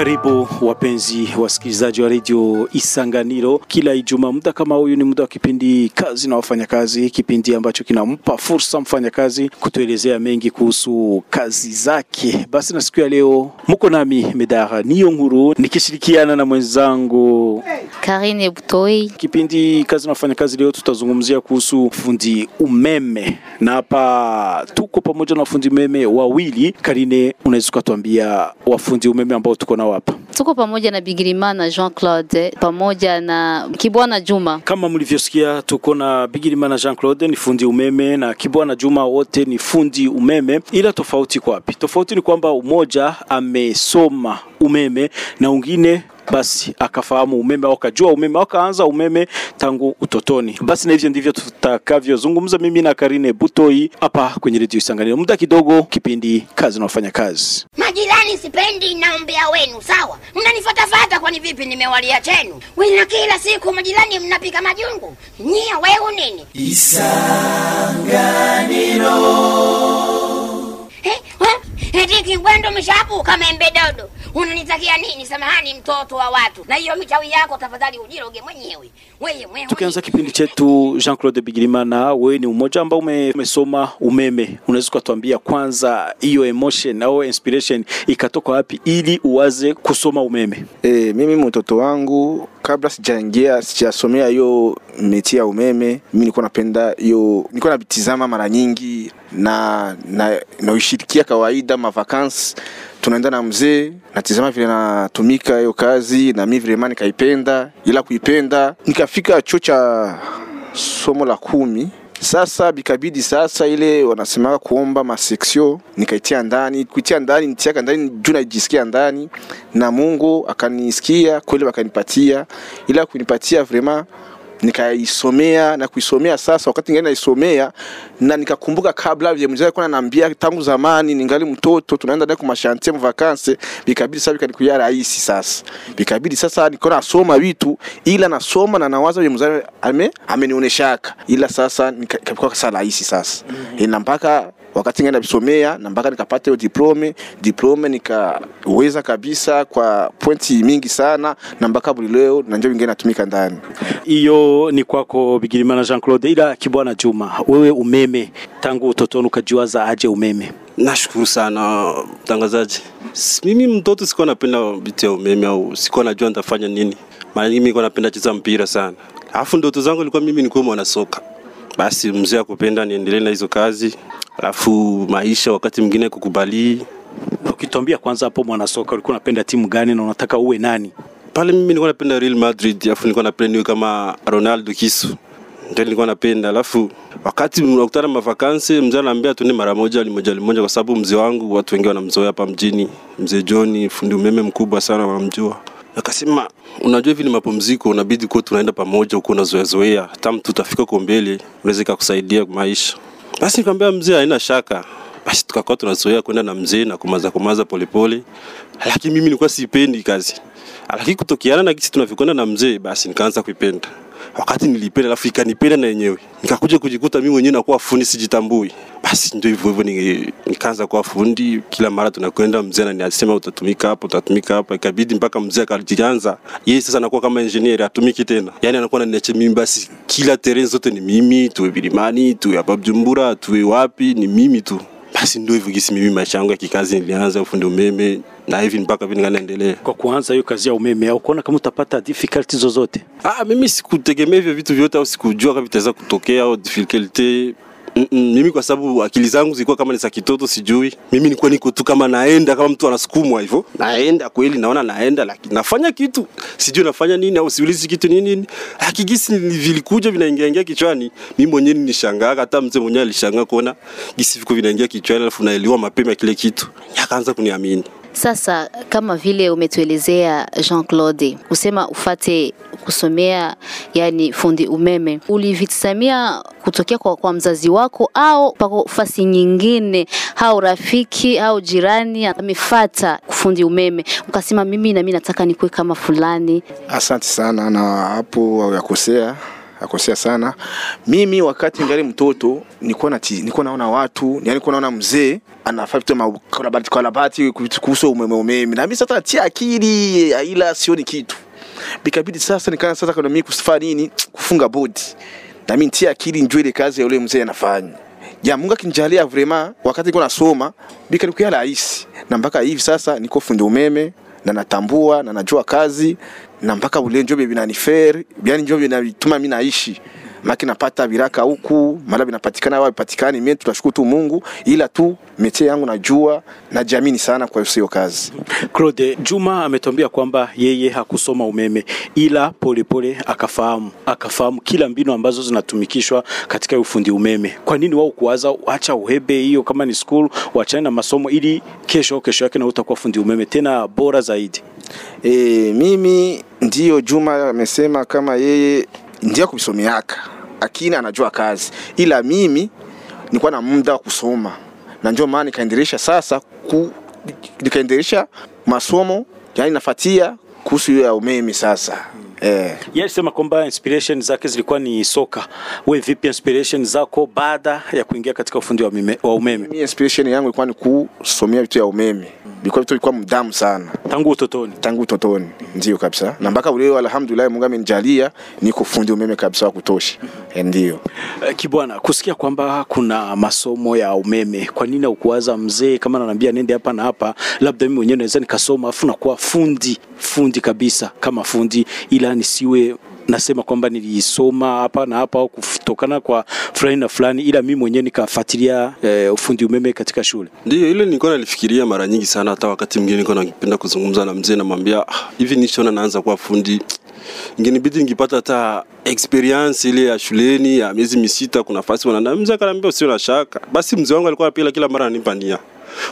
Karibu wapenzi wasikilizaji wa redio Isanganiro. Kila Ijumaa muda kama huyu ni muda wa kipindi kazi na wafanyakazi, kipindi ambacho kinampa fursa mfanyakazi kutuelezea mengi kuhusu kazi zake. Basi na siku ya leo muko nami Medara niyo nkuru nikishirikiana na mwenzangu Karine Butoi. Kipindi kazi na wafanyakazi leo tutazungumzia kuhusu fundi umeme, na hapa tuko pamoja na wafundi umeme wawili. Karine, unaweza ukatuambia wafundi umeme ambao tuko nao hapa? Tuko pamoja na Bigirimana Jean Claude pamoja na Kibwana Juma. Kama mlivyosikia, tuko na Bigirimana Jean Claude ni fundi umeme na Kibwana Juma, wote ni fundi umeme, ila tofauti kwa wapi? Tofauti ni kwamba umoja amesoma umeme na ungine basi akafahamu umeme au akajua umeme au akaanza umeme tangu utotoni. Basi na hivyo ndivyo tutakavyozungumza mimi na Karine Butoi hapa kwenye redio Isanganiro. Muda kidogo, kipindi kazi na wafanya kazi. Majirani sipendi naombea wenu, sawa? Mnanifatafata kwani vipi? Nimewalia chenu wina, kila siku majirani mnapika majungu nyia, weu nini? Eh, eti mshapu kama embe dodo, unanitakia nini? Samahani mtoto wa watu, na hiyo michawi yako tafadhali ujiroge mwenyewe Wewe mwenyewe. Tukianza kipindi chetu, Jean Claude Bigirimana, wewe ni mmoja ambao ume, umesoma umeme, unaweza kutuambia kwanza hiyo emotion au inspiration ikatoka wapi ili uwaze kusoma umeme? Eh, mimi mtoto wangu kabla sijaingia sijasomea hiyo meti ya umeme, mimi nilikuwa napenda hiyo, nilikuwa nabitizama mara nyingi na na naushirikia kawaida mavakansi tunaenda na mzee natizama vile natumika hiyo kazi na mimi vile mani nikaipenda, ila kuipenda nikafika chuo cha somo la kumi sasa bikabidi sasa ile wanasemaka kuomba maseksio nikaitia ndani kuitia ndani nitiaka ndani juu najisikia ndani na Mungu akanisikia kweli wakanipatia ila kunipatia vraiment nikaisomea na kuisomea sasa wakati ngine naisomea na nikakumbuka kabla vile mzee alikuwa ananiambia tangu zamani ningali mtoto tunaenda naye mu mvakanse bikabidi sasa bikanikuya rahisi sasa. Bikabidi sasa niko nasoma vitu ila nasoma na nawaza vile mzee ame amenionyeshaka ila sasa nikakuwa sasa rahisi sasa. Mm. -hmm. ina mpaka wakati ngenda bisomea na mpaka nikapata hiyo diplome diplome nikaweza kabisa kwa pointi mingi sana na mpaka buli leo na ndio ingine natumika ndani Hiyo ni kwako Bigirimana Jean Claude, ila Kibwana Juma, wewe umeme tangu utotoni ukajiwaza aje umeme? Nashukuru sana mtangazaji. Mimi mtoto sikuwa napenda vitu ya umeme au sikuwa najua nitafanya nini. Mara nyingi nilikuwa napenda cheza mpira sana. Alafu ndoto zangu ilikuwa mimi nikuwe mwana soka. Basi mzee akupenda niendelee na hizo kazi. Alafu maisha wakati mwingine kukubali. Ukituambia kwanza hapo mwanasoka ulikuwa unapenda timu gani na unataka uwe nani? Pale mimi nilikuwa napenda Real Madrid, alafu nilikuwa napenda niwe kama Ronaldo Kisu. Ndio nilikuwa napenda. Alafu wakati unakutana mavakansi, mzee anaambia tuende mara moja limoja limoja, kwa sababu mzee wangu watu wengi wanamzoea hapa mjini. Mzee John fundi umeme mkubwa sana wanamjua. Akasema unajua hivi ni mapumziko, unabidi kuwa tunaenda pamoja huko, unazoeazoea hata mtu utafika huko mbele, unaweza ikakusaidia maisha. Basi nikamwambia mzee, haina shaka. Basi tukakuwa tunazoea kwenda na mzee na kumaza kumaza polepole, lakini mimi nilikuwa sipendi kazi, lakini kutokiana na kisi tunavyokwenda na mzee, basi nikaanza kuipenda wakati nilipenda alafu ikanipenda na yenyewe. Nikakuja kujikuta mimi mwenyewe nakuwa fundi sijitambui. Basi ndio hivyo hivyo nikaanza kuwa fundi. Kila mara tunakwenda mzee ananiasema utatumika hapa utatumika hapa. Ikabidi mpaka mzee akajianza. Yeye sasa anakuwa kama engineer atumiki tena. Yani anakuwa ananiacha mimi. Basi kila terrain zote ni mimi tuwe Bilimani tuwe hapa Bujumbura tuwe wapi ni mimi tu basi ndio hivyo gisi mimi maisha yangu ya kikazi nilianza ufundi umeme na hivi mpaka vile naendelea Kwa kuanza hiyo kazi ya umeme au kuona kama utapata difficulty zozote? Ah, mimi sikutegemea hivyo vitu vyote au sikujua kama vitaweza kutokea au difficulty. Mm -mm, mimi kwa sababu akili zangu zilikuwa kama ni za kitoto sijui. Mimi nilikuwa niko tu kama naenda kama mtu anasukumwa hivyo. Naenda kweli naona naenda lakini nafanya kitu. Sijui nafanya nini au siulizi kitu nini nini. Hakigisi vilikuja vinaingia ingia kichwani. Mimi mwenyewe nilishangaa hata mzee mwenyewe alishangaa kuona gisi viko vinaingia kichwani alafu naelewa mapema kile kitu. Akaanza kuniamini. Sasa kama vile umetuelezea Jean Claude, kusema ufate kusomea yani fundi umeme, ulivitizamia kutokea kwa, kwa mzazi wako au pako fasi nyingine au rafiki au jirani amefata kufundi umeme ukasema mimi na mimi nataka nikuwe kama fulani? Asante sana, na hapo au yakosea akosea sana. Mimi wakati ngali mtoto nilikuwa na nilikuwa naona watu, yani nilikuwa naona mzee anafanya vitu makarabati karabati kuhusu umeme umeme, na mimi sasa natia akili ila sioni kitu, bikabidi sasa nikaanza sasa kwa mimi kusifa nini, kufunga bodi. Na mimi nitia akili njoo ile kazi ya yule mzee anafanya. Ya Mungu akinijalia vraiment, wakati niko nasoma bika nikuya rahisi, na mpaka hivi sasa niko fundi umeme na natambua na najua kazi na mpaka ule njo binanifere yani njo binatuma mimi naishi maki napata viraka huku mara vinapatikana wapi patikani. Mimi tunashukuru tu Mungu, ila tu metie yangu najua najiamini sana kwa hiyo kazi. Claude Juma ametuambia kwamba yeye hakusoma umeme ila polepole pole akafahamu akafahamu kila mbinu ambazo zinatumikishwa katika ufundi umeme. Kwa nini wao kuwaza acha uhebe hiyo kama ni school wachane na masomo ili kesho kesho yake na utakuwa fundi umeme tena bora zaidi? E, mimi ndio Juma amesema kama yeye ndio kusomeaka lakini anajua kazi, ila mimi nilikuwa na muda wa kusoma. Na ndio maana nikaendelesha sasa ku, nikaendelesha masomo yani nafatia kuhusu hiyo ya umeme sasa. Eh. Yeye alisema kwamba inspiration zake zilikuwa ni soka. We vipi inspiration zako baada ya kuingia katika ufundi wa, mime, wa umeme? Mimi inspiration yangu ilikuwa ni kusomea vitu ya umeme. vilikuwa vitu vilikuwa mdamu sana Tangu utotoni. tangu utotoni, ndio kabisa, na mpaka leo alhamdulillah, Mungu amenijalia niko fundi umeme kabisa wa kutosha. Eh, Ndio Eh, Kibwana, kusikia kwamba kuna masomo ya umeme, kwa nini ukuwaza mzee kama ananiambia nende hapa na hapa, labda mimi mwenyewe naweza nikasoma afu nakuwa fundi fundi kabisa kama fundi, ila nisiwe nasema kwamba nilisoma hapa na hapa kutokana kwa fulani na fulani, ila mimi mwenyewe nikafuatilia eh, ufundi umeme katika shule. Ndio ile nilikuwa nalifikiria mara nyingi sana, hata wakati mwingine nilikuwa napenda kuzungumza na mzee, namwambia "Ah, hivi nishaona naanza kuwa fundi ingenibidi ningipata hata experience ile ya shuleni ya miezi misita, kuna nafasi wananiambia mzee akaniambia usio na shaka. Basi mzee wangu alikuwa pia kila mara ananipa nia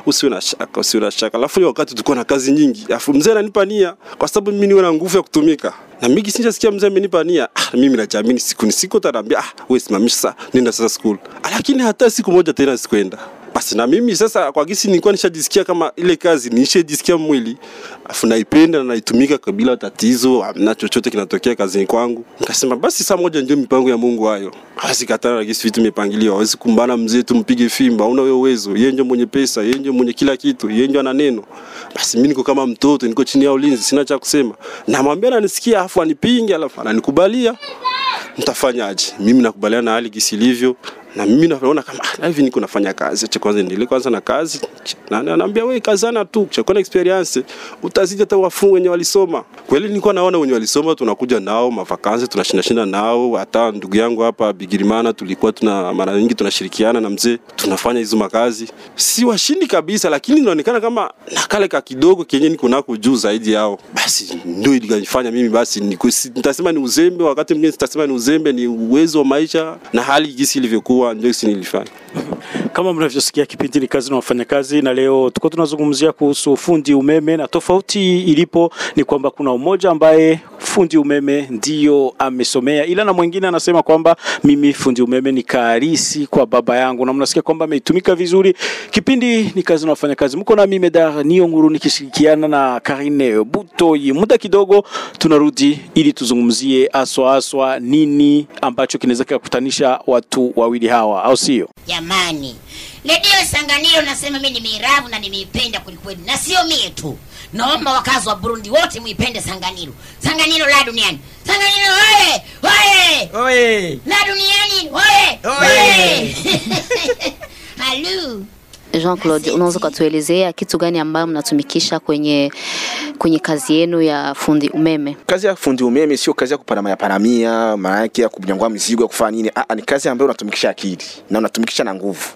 usiwe na shaka, usiwe na shaka. Alafu wakati tulikuwa na kazi nyingi, alafu mzee ananipa nia kwa sababu mimi niwe na nguvu ya kutumika. Na mimi kisinja sikia mzee amenipa nia, ah, mimi najiamini siku ni siku tanaambia, ah, wewe simamisha nenda sasa school. Lakini hata siku moja tena sikwenda. Basi na mimi sasa kwa gisi nilikuwa nishajisikia kama ile kazi nishajisikia mwili afu naipenda na naitumika kabila tatizo, na chochote kinatokea kazini kwangu. Nikasema basi saa moja ndio mipango ya Mungu hayo. Hawezi katana na gisi vitu imepangiliwa, hawezi kumbana mzee tumpige fimba, una wewe uwezo, yeye ndio mwenye pesa, yeye ndio mwenye kila kitu, yeye ndio ana neno. Basi mimi niko kama mtoto, niko chini ya ulinzi, sina cha kusema. Namwambia ananisikia, afu anipinge, alafu ananikubalia. Mtafanyaje? Mimi nakubaliana na hali gisi ilivyo na mimi naona kama ah, hivi niko nafanya kazi, cha kwanza ndio kwanza na kazi. Na anambia wewe kazana tu, cha kwanza experience, utazidi hata wafungu wenye walisoma. Kweli nilikuwa naona wenye walisoma tunakuja nao mavakanzi, tunashinda shinda nao. Hata ndugu yangu hapa Bigirimana tulikuwa tuna mara nyingi tunashirikiana na mzee, tunafanya hizo makazi. Si washindi kabisa, lakini inaonekana kama nakale ka kidogo kenye niko nako juu zaidi yao. Basi ndio ilinifanya mimi basi nitasema ni uzembe, wakati mwingine sitasema ni uzembe, ni uwezo wa maisha na hali jinsi ilivyokuwa, ndio si nilifanya. Kama mnavyosikia kipindi ni kazi na wafanyakazi, na leo tuko tunazungumzia kuhusu fundi umeme, na tofauti ilipo ni kwamba kuna umoja ambaye fundi umeme ndio amesomea, ila na mwingine anasema kwamba mimi fundi umeme ni kaarisi kwa baba yangu, na mnasikia kwamba ameitumika vizuri. Kipindi ni kazi na wafanyakazi, mko na mimi Medar Niyo Nguru nikishirikiana na Karine Butoi. Muda kidogo tunarudi ili tuzungumzie aswa aswa nini ambacho kinaweza kukutanisha watu wawili hawa, au sio? Jamani, redio Sanganiro nasema mimi nimeiravu na nimeipenda kwelikweli, na sio mie tu. Naomba wakazi wa Burundi wote muipende Sanganiro. Sanganiro la duniani, Sanganiro oye oye Oye! la duniani oye Oye! Halu Jean Claude, unaweza ukatuelezea kitu gani ambayo mnatumikisha kwenye kwenye kazi yenu ya fundi umeme? kazi ya fundi umeme sio kazi ya kuparamia paramia, maana yake ya kunyangua mizigo ya kufanya nini. Ah, ni kazi ambayo unatumikisha akili na unatumikisha na nguvu.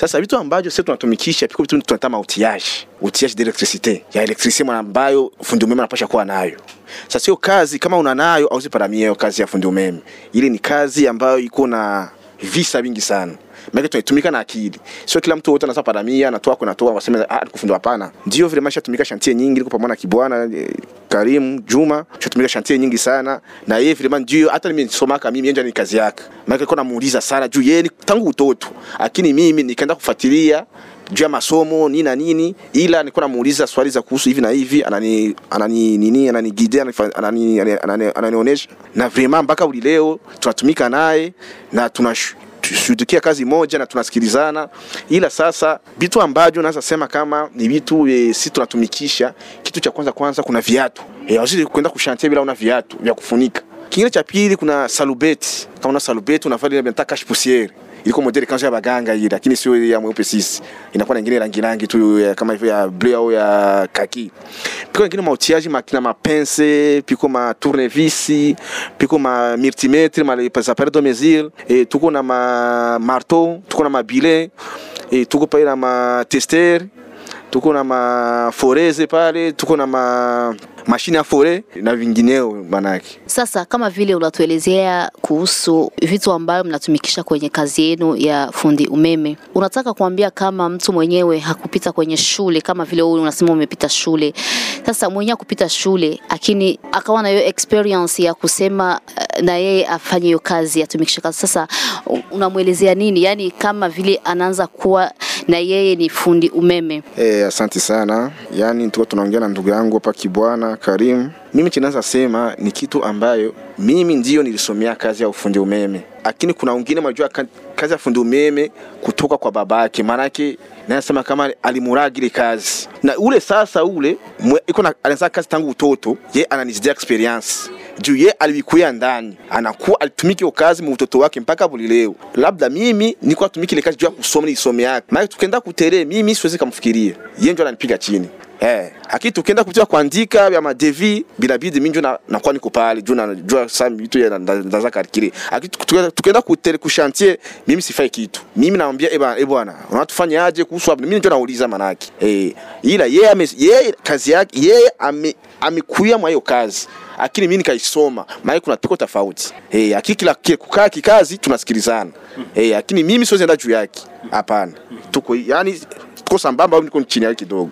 Sasa vitu ambavyo sisi tunatumikisha piko vitu tunatama outillage, outillage d'electricité ya electricité ambayo fundi umeme anapasha kuwa nayo. Sasa sio kazi kama una nayo au ziparamia hiyo kazi ya fundi umeme. Ile ni kazi ambayo iko na visa vingi sana. Maana tunatumika na akili. Sio kila mtu wote anasema na toa kuna toa waseme ah kufundwa. hapana. Ndio vile maisha tumika shantie nyingi kwa pamoja na Kibwana eh, Karim Juma. Tumika shantie nyingi sana. Na yeye vile ndio hata mimi kama mimi nje ni kazi yake. Maana nilikuwa namuuliza sana juu yeye tangu utoto. Lakini mimi nikaenda kufuatilia juu ya masomo nini na nini, ila nilikuwa namuuliza swali za kuhusu hivi na hivi, anani anani nini anani guide anani anani anani- ananionyesha, na vraiment mpaka uli leo tunatumika naye na tunashughulikia kazi moja na tunasikilizana, ila sasa vitu ambavyo naweza sema kama ni vitu e, si tunatumikisha. Kitu cha kwanza kwanza kuna viatu e, hauwezi kwenda kushantia bila una viatu vya kufunika. Kingine cha pili kuna salubeti, kama una salubeti unafaa ile nataka cache poussière iliko modeli kanzo ya baganga hii, lakini sio ya mweupe sisi, inakuwa na ingine rangi rangi tu kama hivyo ya bleu au ya kaki. Piko ingine mautiaji makina mapense, piko ma tournevis, piko ma multimetre, ma les appareils de mesure, e, tuko na ma marteau, tuko na mabile, e, tuko pale na ma tester, tuko na maforeze pale, tuko na ma mashine ya fore na vingineo manake. Sasa kama vile unatuelezea kuhusu vitu ambavyo mnatumikisha kwenye kazi yenu ya fundi umeme, unataka kuambia kama mtu mwenyewe hakupita kwenye shule, kama vile wewe unasema umepita shule. Sasa mwenyewe kupita shule, lakini akawa na hiyo experience ya kusema eh, na yeye afanye hiyo kazi, atumikishe kazi. Sasa unamwelezea nini? Yani kama vile anaanza kuwa na yeye ni fundi umeme. Eh, asante sana. Yaani tuko tunaongea na ndugu yangu hapa Kibwana Karim. Mimi chinaweza sema ni kitu ambayo mimi ndiyo nilisomea kazi ya ufundi umeme, lakini kuna wengine majua kazi ya fundi umeme kutoka kwa babake, maanake nasema kama alimuragi ile kazi na ule sasa ule iko na anaanza kazi tangu utoto, ye ananizidia experience juu ye alikuya ndani anakuwa alitumiki kazi mu utoto wake mpaka buli leo. Labda mimi niko atumiki ile kazi juu ya kusoma ni isome yake, maana tukienda kutere mimi siwezi kumfikiria yeye, ndio ananipiga chini Eh, lakini tukienda kupitia kuandika vya madevi binabidi mimi na- nakuwa niko pale juu na jua sasa vitu ya ndaza karikiri. Lakini tukienda- kutele kushantie mimi sifai kitu. Mimi naambia eh bwana, eh bwana, unatufanya aje kuhusu hapo? Mimi ndio nauliza manaki. Eh, ila yeye ame yeye kazi yake yeye ame amekuya mwa hiyo kazi lakini mimi nikaisoma, maana kuna tiko tofauti eh, kila kila- kukaa kikazi tunasikilizana eh, lakini mimi siwezi enda juu yake, hapana. Tuko yani tuko sambamba au niko chini yake kidogo.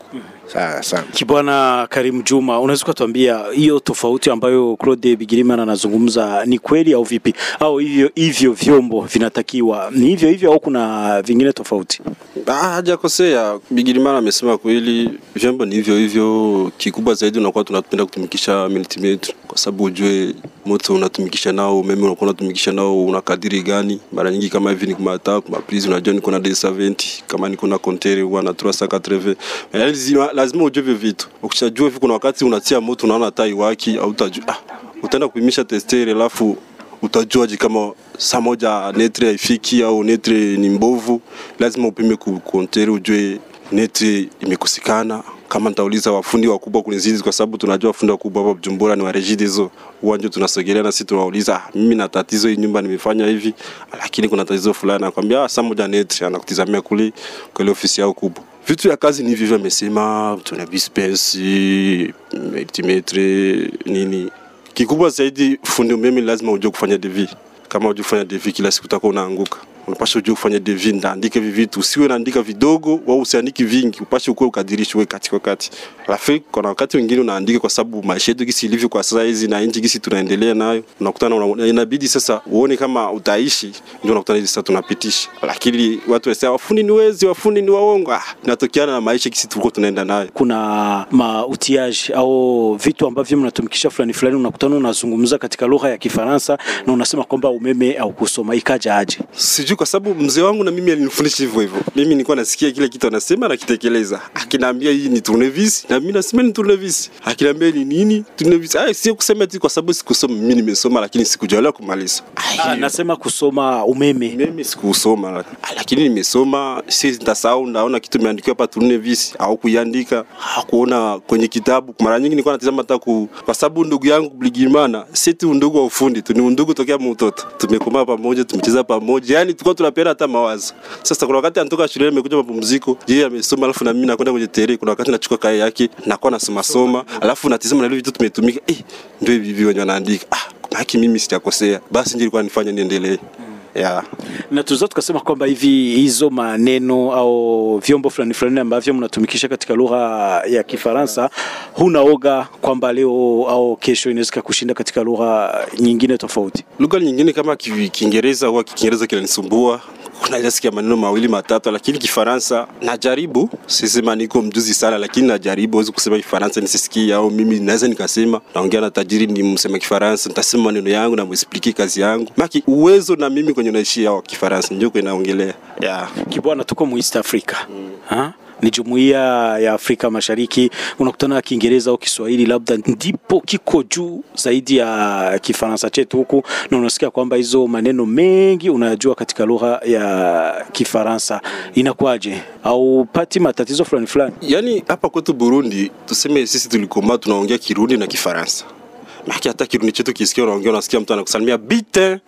Sawa sana. Kibwana Karim Juma, unaweza kutuambia hiyo tofauti ambayo Claude Bigirimana anazungumza ni kweli au vipi? Au hivyo hivyo vyombo vinatakiwa ni hivyo hivyo au kuna vingine tofauti? Ah, hajakosea. Bigirimana amesema kweli, vyombo ni hivyo hivyo. Kikubwa zaidi unakuwa tunapenda kutumikisha multimeter, kwa sababu ujue moto unatumikisha nao, umeme unakuwa unatumikisha nao una kadiri gani. Mara nyingi kama hivi ni kumata kuma please, unajua niko na D70 kama niko na kontere huwa na 380 yani lazima, ujue hivyo vitu. Ukishajua hivi, kuna wakati unatia moto unaona tai waki au utajua ah, utaenda kupimisha testere alafu utajuaje kama saa moja netre haifiki au netre ni mbovu. Lazima upime ku kontere ujue netre imekosekana. Kama nitauliza wafundi wakubwa kunizidi, kwa sababu tunajua wafundi wakubwa hapa Bujumbura ni wa Regideso, uwanja tunasogelea na sisi tunawauliza, "Ah, mimi na tatizo hii nyumba nimefanya hivi, lakini kuna tatizo fulani, anakwambia "Ah, saa moja netre, anakutizamia kule kwa ile ofisi yao kubwa. Vitu ya kazi ni hivyo, amesema tuna dispensi, multimetre nini Kikubwa zaidi fundi umeme lazima ujue kufanya devi. Kama ujue kufanya devi, kila siku utakuwa unaanguka. Unapaswa ujue kufanya devi, ndaandike hivi vitu, usiwe naandika vidogo au usiandiki vingi, upashe ukuwe ukadirishi, uwe kati kwa kati. Rafiki, kuna wakati wengine unaandika kwa sababu maisha yetu gisi ilivyo kwa sasa hizi na nchi gisi tunaendelea nayo, unakutana una, inabidi sasa uone kama utaishi, ndio unakutana hizi sasa tunapitisha. Lakini watu wanasema wafuni ni wezi, wafuni ni waongo. Ah, inatokeana na maisha gisi tulikuwa tunaenda nayo. Kuna mautiage au vitu ambavyo mnatumikisha fulani fulani, unakutana unazungumza katika lugha ya Kifaransa na unasema kwamba umeme au kusoma ikaja aje? sijui kwa sababu mzee wangu na mimi alinifundisha hivyo hivyo. Mimi nilikuwa nasikia kile kitu anasema nakitekeleza. Akiniambia hii ni tournevis na mimi nasema ni tournevis. Akiniambia ni nini tournevis, ah, sio kusema tu kwa sababu sikusoma. Mimi nimesoma lakini sikujaliwa kumaliza. Ah, nasema kusoma umeme. Mimi sikusoma ah, lakini nimesoma. Si nitasahau, naona kitu imeandikiwa hapa tournevis au kuiandika hakuona kwenye kitabu. Mara nyingi nilikuwa natazama hata ku, kwa sababu ndugu yangu Bligimana si tu ndugu wa ufundi tu, ni ndugu tokea mtoto. Tumekomaa pamoja, tumecheza pamoja, yani tulikuwa tunapeana hata mawazo. Sasa kuna wakati anatoka shule, amekuja mapumziko, yeye amesoma, alafu na mimi nakwenda kwenye tere. Kuna wakati nachukua kaya yake, nakuwa nasoma soma, alafu natizama na ile vitu tumetumika, eh, ndio hivi hivi wenye wanaandika. Ah, haki mimi sijakosea, basi ndio ilikuwa nifanye niendelee. Yeah. na tunaweza tukasema kwamba hivi hizo maneno au vyombo fulani fulani ambavyo mnatumikisha katika lugha ya Kifaransa, huna oga kwamba leo au kesho inaweza kushinda katika lugha nyingine tofauti? lugha nyingine kama ki- Kiingereza huwa Kiingereza kinanisumbua unaweza sikia maneno mawili matatu, lakini Kifaransa najaribu. Sisema niko mjuzi sana, lakini najaribu. Wezi kusema Kifaransa nisisikie, au mimi naweza nikasema naongea na tajiri ni msema Kifaransa, nitasema maneno yangu na muexplike kazi yangu, maki uwezo na mimi kwenye naishi ya Kifaransa ndio kwenye naongelea yeah. Kibwana, tuko mu East Africa ha? Ni jumuiya ya Afrika Mashariki, unakutana na Kiingereza au Kiswahili, labda ndipo kiko juu zaidi ya Kifaransa chetu huku, na unasikia kwamba hizo maneno mengi unayajua katika lugha ya Kifaransa. Inakuwaje? au pati matatizo fulani fulani? Yaani hapa kwetu Burundi tuseme sisi tulikoma tunaongea Kirundi na Kifaransa. lakini hata Kirundi chetu kisikia unaongea unasikia mtu anakusalimia bite. Yaani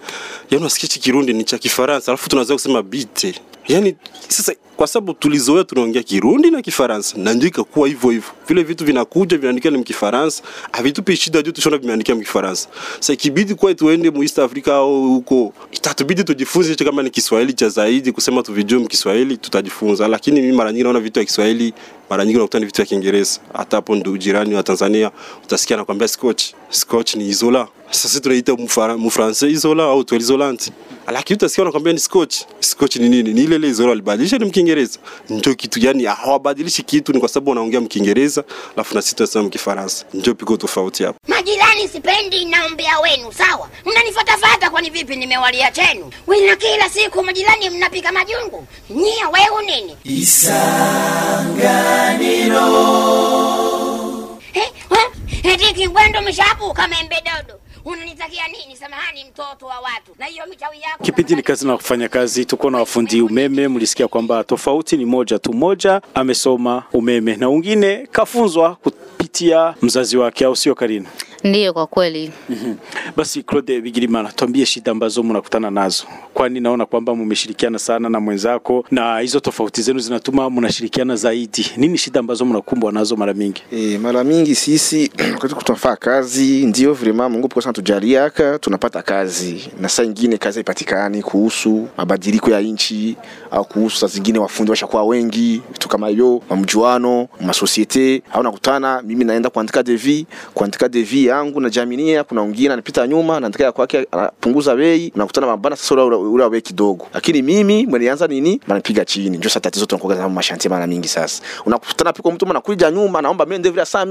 unasikia chi Kirundi ni cha Kifaransa alafu tunaweza kusema bite. Yaani sasa kwa sababu tulizoea tunaongea Kirundi na Kifaransa na ndio ikakuwa hivyo hivyo. Vile vitu vinakuja vinaandikia ni Kifaransa, havitupi shida juu tushona vimeandikia Kifaransa. Sasa ikibidi kwa tuende mu East Africa au huko, itatubidi tujifunze hicho kama ni Kiswahili cha zaidi kusema tuvijue Kiswahili tutajifunza, lakini mimi mara nyingi naona vitu vya Kiswahili mara nyingi unakuta ni vitu vya Kiingereza. Hata hapo ndio jirani wa Tanzania utasikia anakuambia scotch. Scotch ni isola. Sasa tunaita mu mfransa isola au tu isolante. Lakini utasikia anakuambia ni scotch. Scotch ni nini? Ni ile ile isola alibadilisha ni Mkiingereza. Ndio kitu yani hawabadilishi kitu ni kwa sababu wanaongea Mkiingereza alafu na sisi tunasema Mkifaransa. Ndio piko tofauti hapo. Majirani sipendi naombea wenu, sawa? Mnanifatafata kwani vipi? Nimewalia chenu wina kila siku majirani mnapika majungu nyia wewe nini Eh, eh, eti kingwendo kama membe dodo unanitakia nini? Samahani, mtoto wa watu na hiyo michawi yako. Kipindi ni kazi na kufanya kazi. Tuko na wafundi umeme, mlisikia kwamba tofauti ni moja tu, moja amesoma umeme na wengine kafunzwa kupitia mzazi wake, au sio Karina? Ndiyo, kwa kweli. Basi Claude Bigirimana, tuambie shida ambazo mnakutana nazo, kwani naona kwamba mmeshirikiana sana na mwenzako na hizo tofauti zenu zinatuma mnashirikiana zaidi. Nini shida ambazo mnakumbwa nazo mara mingi? E, mara mingi sisi wakati tunafaa kazi ndio vrema Mungu pekee tujaliaka tunapata kazi, na saa ingine kazi haipatikani kuhusu mabadiliko ya nchi au kuhusu saa zingine wafundi washakuwa wengi, vitu kama hiyo, mamjuano masosiete, au nakutana mimi naenda kuandika devi kuandika devi yangu na jaminia, kuna wengine anapita nyuma na ya kwake anapunguza bei, unakutana mabana sasa, ule ule wa bei kidogo, lakini mimi mwenyeanza nini? Manipiga chini, ndio sasa tatizo tunakuwa kama mashanti mara mingi. Sasa. Unakutana piko mtu anakuja nyuma naomba mimi ndevu ya 100000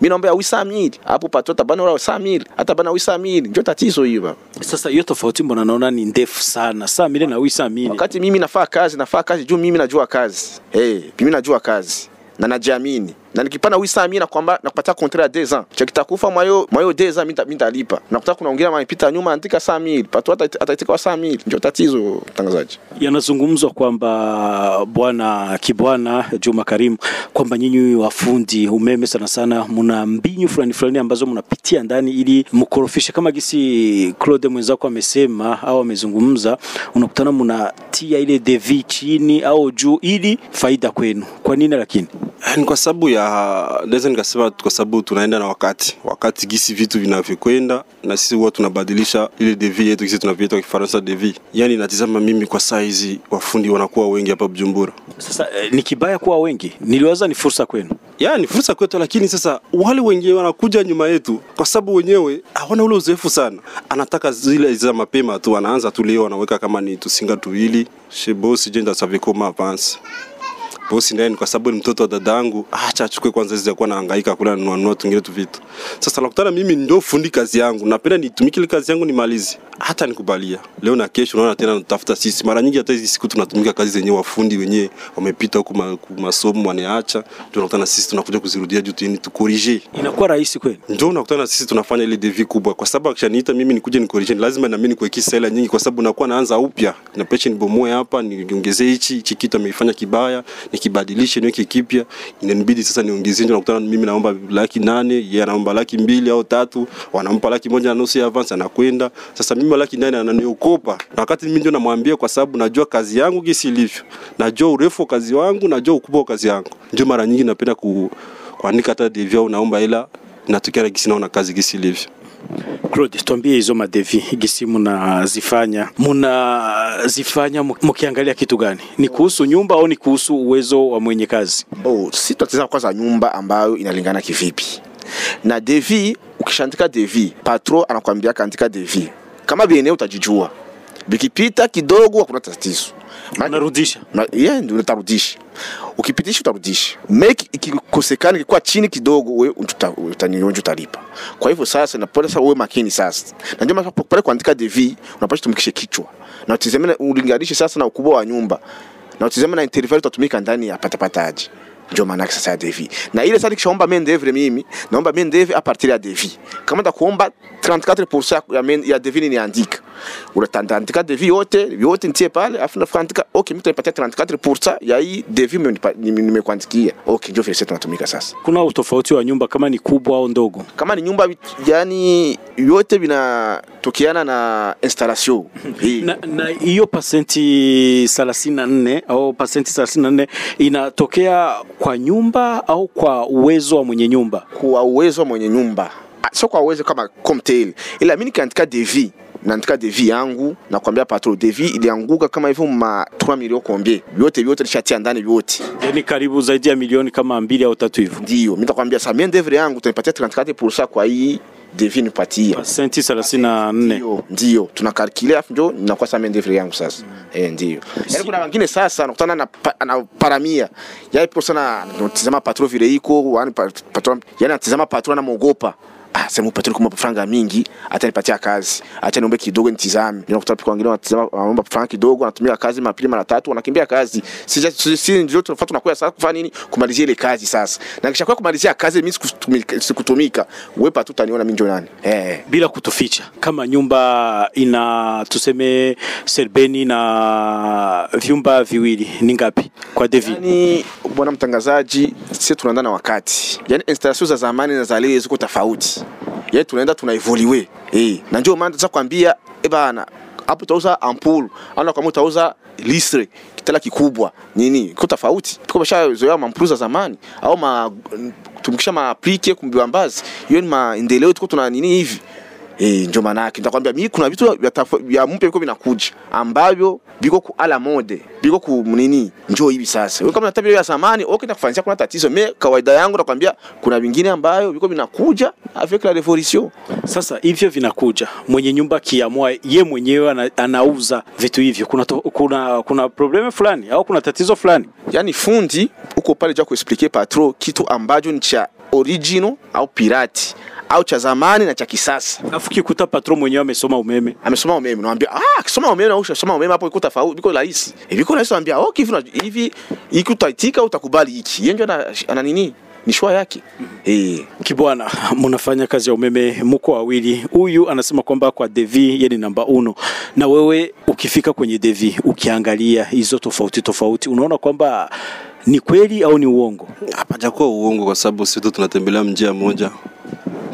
mimi naomba ya 800000 hapo patota bana ule 100000 hata bana 800000 ndio tatizo hiyo baba. Sasa hiyo tofauti mbona naona ni ndefu sana, saa mile na wisa mile. Wakati mimi nafaa kazi, nafaa kazi juu mimi najua kazi. Eh, mimi najua kazi. Na najiamini na nikipana wisa mimi na kwamba nakupatia contrat ya 2 ans cha kitakufa mwayo mwayo 2 ans mimi nitalipa na kutaka kunaongea kuna wengine wanapita nyuma andika 100000 pato hata ataitika 100000 ndio tatizo mtangazaji. Yanazungumzwa kwamba bwana Kibwana Juma Karim, kwamba nyinyi wafundi umeme sana sana mna mbinyu fulani fulani ambazo mnapitia ndani ili mkorofishe, kama gisi Claude mwenzako amesema au amezungumza, unakutana mnatia ile devi chini au juu ili faida kwenu. Kwa nini lakini? Eh, Ni kwa sababu ya naweza nikasema kwa sababu tunaenda na wakati wakati gisi vitu vinavyokwenda na sisi huwa tunabadilisha ile devi yetu gisi tunavyoita kwa Kifaransa devi. Yani natizama mimi kwa saa hizi wafundi wanakuwa wengi hapa Bujumbura. Sasa eh, ni kibaya kuwa wengi, niliwaza ni fursa kwenu. Ya ni fursa kwetu, lakini sasa wale wengine wanakuja nyuma yetu kwa sababu wenyewe hawana ule uzoefu sana. Anataka zile za mapema tu, anaanza tu leo, anaweka kama ni tusinga tuwili shebosi jenda savikoma avance bosi ndiye ni kwa sababu ni mtoto wa dadangu, acha achukue kwanza hizo kuwa nahangaika kula nunua nunua tungine tu vitu. Sasa nakutana mimi ndio fundi kazi yangu, napenda nitumike ile kazi yangu nimalize, hata nikubalia. Leo na kesho. Unaona tena natafuta sisi, mara nyingi hata hizi siku tunatumika kazi zenye wafundi wenyewe wamepita huku ku- masomo wanaacha, ndio nakutana sisi tunakuja kuzirudia juu tuni tukorije Inakuwa rahisi kweli, ndio nakutana sisi tunafanya ile devi kubwa, kwa sababu akishaniita mimi nikuje nikorije, lazima na mimi nikuwekea hela nyingi, kwa sababu nakuwa naanza upya. Na peche nibomoe hapa niongezee hichi hichi kitu ameifanya kibaya, nikibadilishe niweke kipya, inanibidi sasa niongezee. Ndio nakutana mimi naomba laki nane, yeye anaomba laki mbili au tatu, wanampa laki moja na nusu ya avance, anakwenda sasa. Mimi laki nane ananiokopa, na wakati mimi ndio namwambia, kwa sababu najua kazi yangu gisi ilivyo, najua urefu wa kazi wangu, najua ukubwa wa kazi yangu. Ndio mara nyingi napenda ku, kuandika hata devi unaomba naomba hela natokea gisi naona kazi gisi ilivyo. Claude, tuambie hizo madevi gisi mnazifanya, mnazifanya mkiangalia kitu gani? Ni kuhusu nyumba au ni kuhusu uwezo wa mwenye kazi? Oh, si tunatazama kwanza nyumba ambayo inalingana kivipi na devi. Ukishaandika devi, patro anakuambia kaandika devi kama bieneo, utajijua bikipita kidogo, hakuna tatizo Unarudisha Na- yeah, ndio utarudisha. Ukipitisha utarudisha. Make ikikosekana ikikuwa chini kidogo, wewe uta- utanionja utalipa. Kwa hivyo sasa napenda sasa uwe makini sasa. Na ndio maana pale kuandika DV unapaswa tumikishe kichwa. Na utizame ulinganishe sasa na ukubwa wa nyumba. Na utizame na interval utatumika ndani ya patapataji. Ndio maana yake sasa ya devi. Na ile sasa nikishaomba main DV mimi, naomba main DV a partir ya devi. Kama nitakuomba 34% ya main ya devi niandika. Unatandika devi yote, yote nitie pale, afu nafuandika okay, mimi utanipatia 34% ya hii devi nimenipa- nime- nimekuandikia. Okay, ndio vile sasa tunatumika sasa. kuna utofauti wa nyumba kama ni kubwa au ndogo? Kama ni nyumba yani yote vinatokiana na installation. Hii. na na hiyo pasenti 34 au pasenti 34 inatokea kwa nyumba au kwa uwezo wa mwenye nyumba? kwa uwezo wa mwenye nyumba Ah, sio kwa uwezo kama comtel ila mimi nikiandika devi naandika devi yangu na kuambia patro devi ilianguka kama hivyo ma 3 milioni kombie yote yote nishatia ndani yote, yani karibu zaidi ya milioni kama mbili au tatu hivyo. ndio mimi nitakwambia sasa mimi ndevre yangu tunipatia 34% kwa hii devi nipatia Pasenti 34 ndio ndio. Tunakalkile afu ndio inakuwa sasa devre yangu sasa. Mm. E, ndio. Yani kuna wengine sasa nakutana na, pa, na paramia. Yeye po sana natizama patro vile iko wani patro yani natizama patro anamuogopa. Ah sema patro kama franga mingi atanipatia kazi. Acha niombe kidogo nitizame. Ninakuta kwa wengine wanatizama wanaomba franga kidogo anatumia kazi mapili mara tatu wanakimbia kazi. Sija si, si ndio tunafuata tunakuwa sasa kufanya nini? Kumalizia ile kazi sasa. Na kisha kwa kumalizia kazi mimi sikutumika. Wewe patro utaniona mimi ndio nani eh. Bila kutuficha, kama nyumba ina tuseme serbeni na vyumba viwili ni ngapi? Kwa Devi? Yani bwana mtangazaji, sisi tunaenda na wakati, yani installation za zamani na za leo ziko tofauti, yani tunaenda tunaivuliwe eh, na ndio maana tunakwambia kwambia eh bana, hapo utauza ampulu, ana kama utauza listre kitala kikubwa nini, iko tofauti. Tuko bashazoea mampulu za zamani. Au ma tumkisha maaplike kumbiwa mbazi, hiyo ni maendeleo, tuko tuna nini hivi Eh, ndio maana yake nitakwambia mimi kuna vitu vya vya mpya viko vinakuja ambavyo viko ku ala mode viko ku nini njoo hivi sasa. Wewe kama unataka vile vya zamani okay, nakufanyia kuna tatizo. Mimi kawaida yangu nakwambia kuna vingine ambayo viko vinakuja avec la revolution. Sasa hivyo vinakuja, mwenye nyumba kiamua ye mwenyewe ana, anauza vitu hivyo, kuna, to, kuna, kuna probleme fulani au kuna tatizo fulani Yaani fundi uko pale ja kuexpliquer patro kitu ambacho ni cha original au pirati au cha zamani na cha kisasa. Nafikiri kuta patron mwenyewe amesoma umeme. Amesoma umeme naambia ah akisoma umeme na ushasoma umeme hapo iko tofauti iko rahisi. Hivi iko rahisi naambia okay hivi hivi iko utaitika utakubali hiki. Yeye ndio ana, ana nini? Ni shwa yake. Eh. Kibwana, mnafanya kazi ya umeme, mko wawili. Huyu anasema kwamba kwa Devi yeye ni namba uno, na wewe ukifika kwenye Devi ukiangalia hizo tofauti tofauti, unaona kwamba ni kweli au ni uongo? hapajakuwa uongo kwa sababu sisi tu tunatembelea mjia moja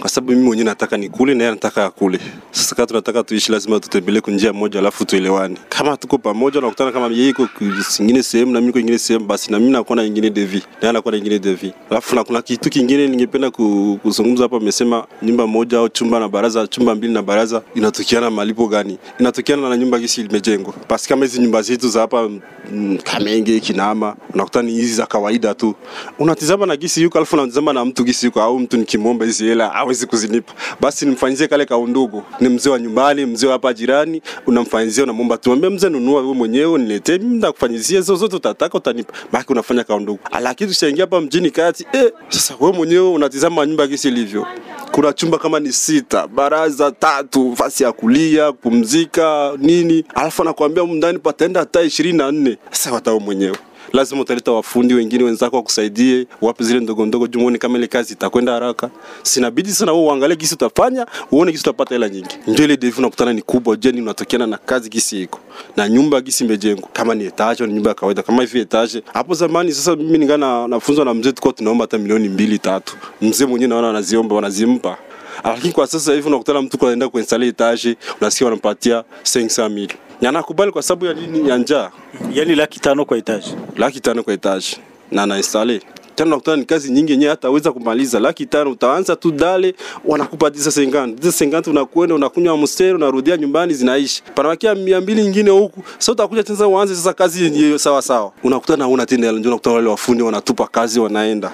kwa sababu mimi mwenyewe nataka nikule na yeye anataka akule. Sasa kama tunataka tuishi, lazima tutembelee njia moja, alafu tuelewane. Kama tuko pamoja, nakutana kama yeye iko kingine sehemu na mimi kwa nyingine sehemu, basi na mimi nakuwa na nyingine devi na yeye anakuwa na nyingine devi. Alafu na kuna kitu kingine ningependa kuzungumza hapa. Amesema nyumba moja au chumba na baraza, chumba mbili na baraza, inatokiana malipo gani? Inatokiana na nyumba gisi limejengwa. Basi kama hizi nyumba zetu za hapa mm, Kamenge, Kinama, unakuta ni hizi za kawaida tu. Unatizama na gisi yuko, alafu unatizama na mtu gisi yuko, au mtu nikimwomba hizi hela hawezi kuzinipa, basi nimfanyizie kale kaundugu. Ni mzee wa nyumbani, mzee hapa jirani, unamfanyizia, unamwomba tu, mwambie mzee, nunua wewe mwenyewe, niletee mimi, nakufanyizia hizo zote utataka, utanipa. Baki unafanya kaundugu. Lakini tushaingia hapa mjini kati, eh, sasa wewe mwenyewe unatizama nyumba kisi ilivyo kuna chumba kama ni sita, baraza tatu, fasi ya kulia, kupumzika nini, alafu anakuambia mndani ndani pataenda hata ishirini na nne. Sasa watao mwenyewe lazima utaleta wafundi wengine wenzako wakusaidie, wape zile ndogo ndogo, juu kama ile kazi itakwenda haraka. Sinabidi sana wewe uangalie kisi utafanya, uone kisi utapata hela nyingi. Ndio ile devu unakutana ni kubwa, je, ni unatokeana na kazi kisi iko na nyumba gisi imejengwa, kama ni etage ni nyumba ya kawaida kama hivi etage. Hapo zamani sasa, mimi ningana nafunzwa na mzee, tulikuwa tunaomba hata milioni mbili tatu, mzee mwenyewe naona anaziomba wanazimpa lakini kwa sasa hivi unakutana mtu anaenda kuinstall etage, unasikia wanampatia 500,000 na nakubali kwa sababu ya nini? Ya njaa. Yani laki tano kwa etaji. laki tano kwa etage. Na anainstale tena nakutana ni kazi nyingi yenyewe hataweza kumaliza. Laki tano utaanza tu dale wanakupa tisa sengani tisa sengani unakwenda unakunywa mstari unarudia nyumbani zinaishi. Panabakia mia mbili nyingine huku. Sasa utakuja tena uanze sasa kazi yenyewe sawa sawa. Unakutana una tena ndio unakutana wale wafundi wanatupa kazi wanaenda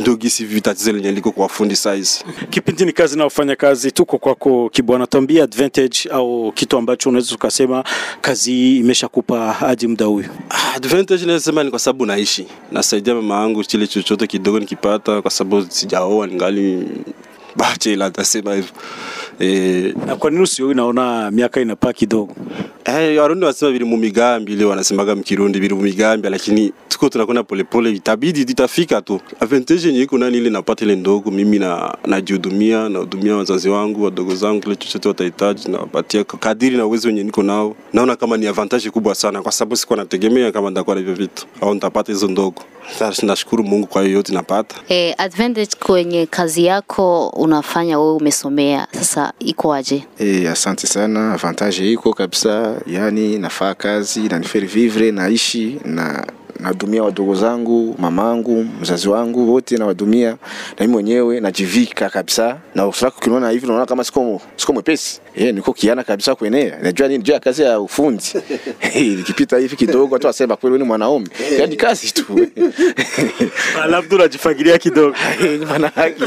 ndio gisi vitatizo lenye liko kwa fundi size Kipindi ni kazi na wafanya kazi, tuko kwako Kibwana, tuambie advantage au kitu ambacho unaweza ukasema kazi imeshakupa hadi muda huyu. Ah, advantage nasema ni kwa sababu naishi nasaidia mama yangu chile chochote kidogo nikipata kwa sababu sijaoa ningali bachela tasema hivyo e... Na kwa nini usio unaona miaka inapaa kidogo. Eh, Warundi wanasema bili mu migambi ile wanasemaga mkirundi bili mu migambi, lakini tuko tunakwenda polepole, itabidi itafika tu. Advantage yenye iko nani ile napata ile ndogo, mimi na najihudumia, nahudumia wazazi wangu, wadogo zangu, kile chochote watahitaji nawapatia kadiri na uwezo wenye niko nao. Naona kama ni advantage kubwa sana, kwa sababu sikuwa nategemea kama nitakuwa na hivyo vitu au nitapata hizo ndogo. Sasa nashukuru Mungu kwa hiyo yote napata. Eh, advantage kwenye kazi yako unafanya wewe umesomea, sasa ikoaje? Eh, asante sana. Avantage iko kabisa, yani nafaa kazi na niferi vivre, naishi na nadumia wadogo zangu, mamangu, mzazi wangu wote nawadumia, na mimi mwenyewe najivika kabisa. Na usirako kinaona hivi, naona kama siko siko mwepesi. Eh, niko kiana kabisa kuenea. Najua nini, najua kazi ya ufundi. Nikipita hivi kidogo watu wasema kweli ni mwanaume, yani kazi tu. Labda unajifagilia kidogo. maana yake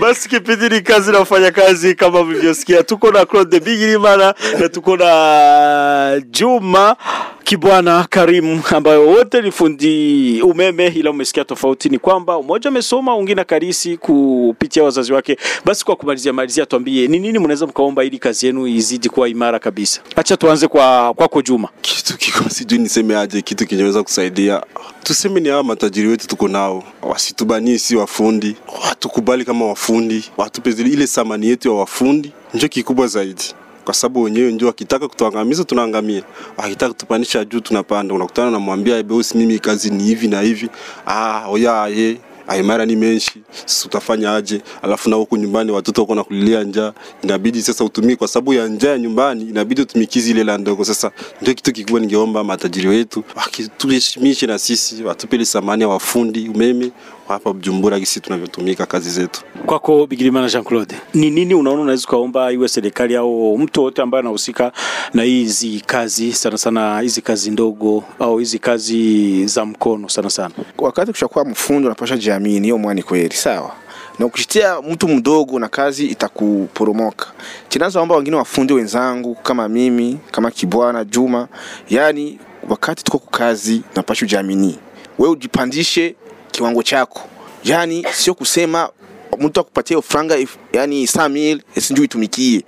Basi kipindi ni kazi na ufanya kazi, kama mlivyosikia, tuko na Claude Bigirimana na tuko na Juma Kibwana Karimu, ambayo wote ni fundi umeme, ila umesikia tofauti ni kwamba mmoja amesoma, mwingine karisi kupitia wazazi wake. Basi kwa kumalizia malizia, tuambie ni nini mnaweza mkaomba ili kazi yenu izidi kuwa imara kabisa. Acha tuanze kwa kwako Juma. kitu kiko sijui niseme aje, kitu kinaweza kusaidia, tuseme ni hawa matajiri wetu tuko nao, wasitubanie si wafundi, watukubali kama wafundi, watupe ile thamani yetu ya wafundi, ndio kikubwa zaidi kwa sababu wenyewe ndio wakitaka kutuangamiza tunaangamia, wakitaka kutupanisha juu tunapanda. Unakutana namwambia bosi, mimi kazi ni hivi na hivi, ah oya ye aimara ni menshi, sisi utafanya aje? Alafu na huku nyumbani watoto wako nakulilia njaa, inabidi sasa utumie kwa sababu ya njaa ya nyumbani, inabidi utumikizi ile la ndogo. Sasa ndio kitu kikubwa, ningeomba matajiri wetu wakituheshimishe na sisi, watupe ile thamani ya wafundi umeme hapa Bujumbura, gisi tunavyotumika kazi zetu. Kwako Bigirimana Jean Claude, ni nini unaona unaweza ukaomba iwe serikali au mtu wote ambaye anahusika na hizi kazi sana sana, hizi kazi ndogo au hizi kazi za mkono sana sana? wakati kushakuwa mfundo unapasha jiamini, hiyo mwani kweli sawa na ukishitia mtu mdogo na kazi itakuporomoka. Chinazoomba wengine wafundi wenzangu kama mimi kama Kibwana Juma, yani wakati tuko kukazi unapasha ujiamini, wewe ujipandishe kiwango chako, yani sio kusema mtu akupatie franga yani samil sijui itumikie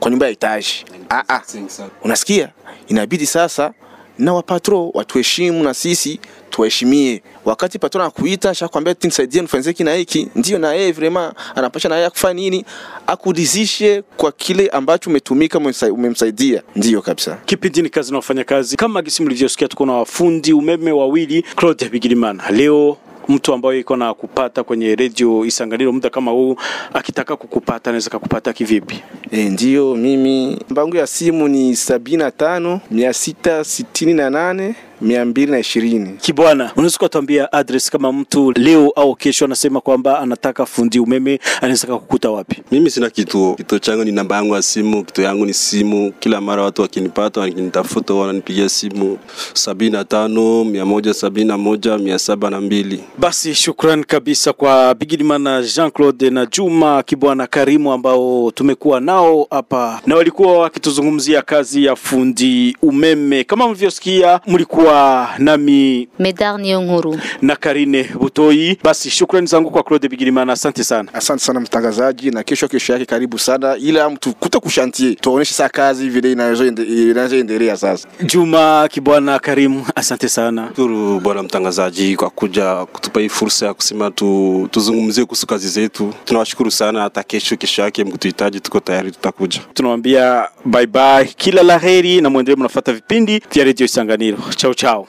kwa nyumba ya itaji. Ah, ah. Unasikia, inabidi sasa na wapatro watuheshimu na sisi tuheshimie. Wakati patro anakuita shakwambia ati nisaidie nifanyie hiki na hiki, ndio na yeye vrema anapasha na yeye kufanya nini, akudizishe kwa kile ambacho umetumika umemsaidia. Ndio kabisa. Kipindi ni kazi na wafanya kazi, kama gisi mlivyosikia, tuko na wafundi umeme wawili, Claude Bigirimana. Leo mtu ambaye iko na kupata kwenye redio Isanganiro muda kama huu, akitaka kukupata anaweza kukupata kivipi? E, ndio mimi mbangu ya simu ni sabini na tano mia sita sitini na nane mia mbili na ishirini. Kibwana, unaweza kutuambia address kama mtu leo au kesho anasema kwamba anataka fundi umeme, anaweza kukuta wapi? Mimi sina kituo. Kituo changu ni namba yangu ya simu, kituo yangu ni simu. Kila mara watu wakinipata, wakinitafuta, wananipigia simu sabini na tano mia moja sabini na moja mia saba na mbili. Basi shukrani kabisa kwa Bigidimana Jean Claude na Juma Kibwana Karimu ambao tumekuwa nao hapa na walikuwa wakituzungumzia kazi ya fundi umeme. Kama mlivyosikia, mlikuwa nami Medar Niyonkuru. na Karine Butoi. Basi shukrani zangu kwa Claude Bigirimana, asante sana. Asante sana mtangazaji, na kesho kesho yake karibu sana, ila mtu kuta kushantie tuoneshe saa kazi vile inazoende- inazoendelea sasa. Juma Kibwana Karimu, asante sana. Shukuru bwana mtangazaji kwa kuja kutupa hii fursa ya kusema tu, tuzungumzie kuhusu kazi zetu. Tunawashukuru sana, hata kesho kesho yake mkutuhitaji, tuko tayari, tutakuja. Tunawaambia bye bye, kila la heri na mwendelee mnafuata vipindi vya Radio Isanganiro. Chao chao.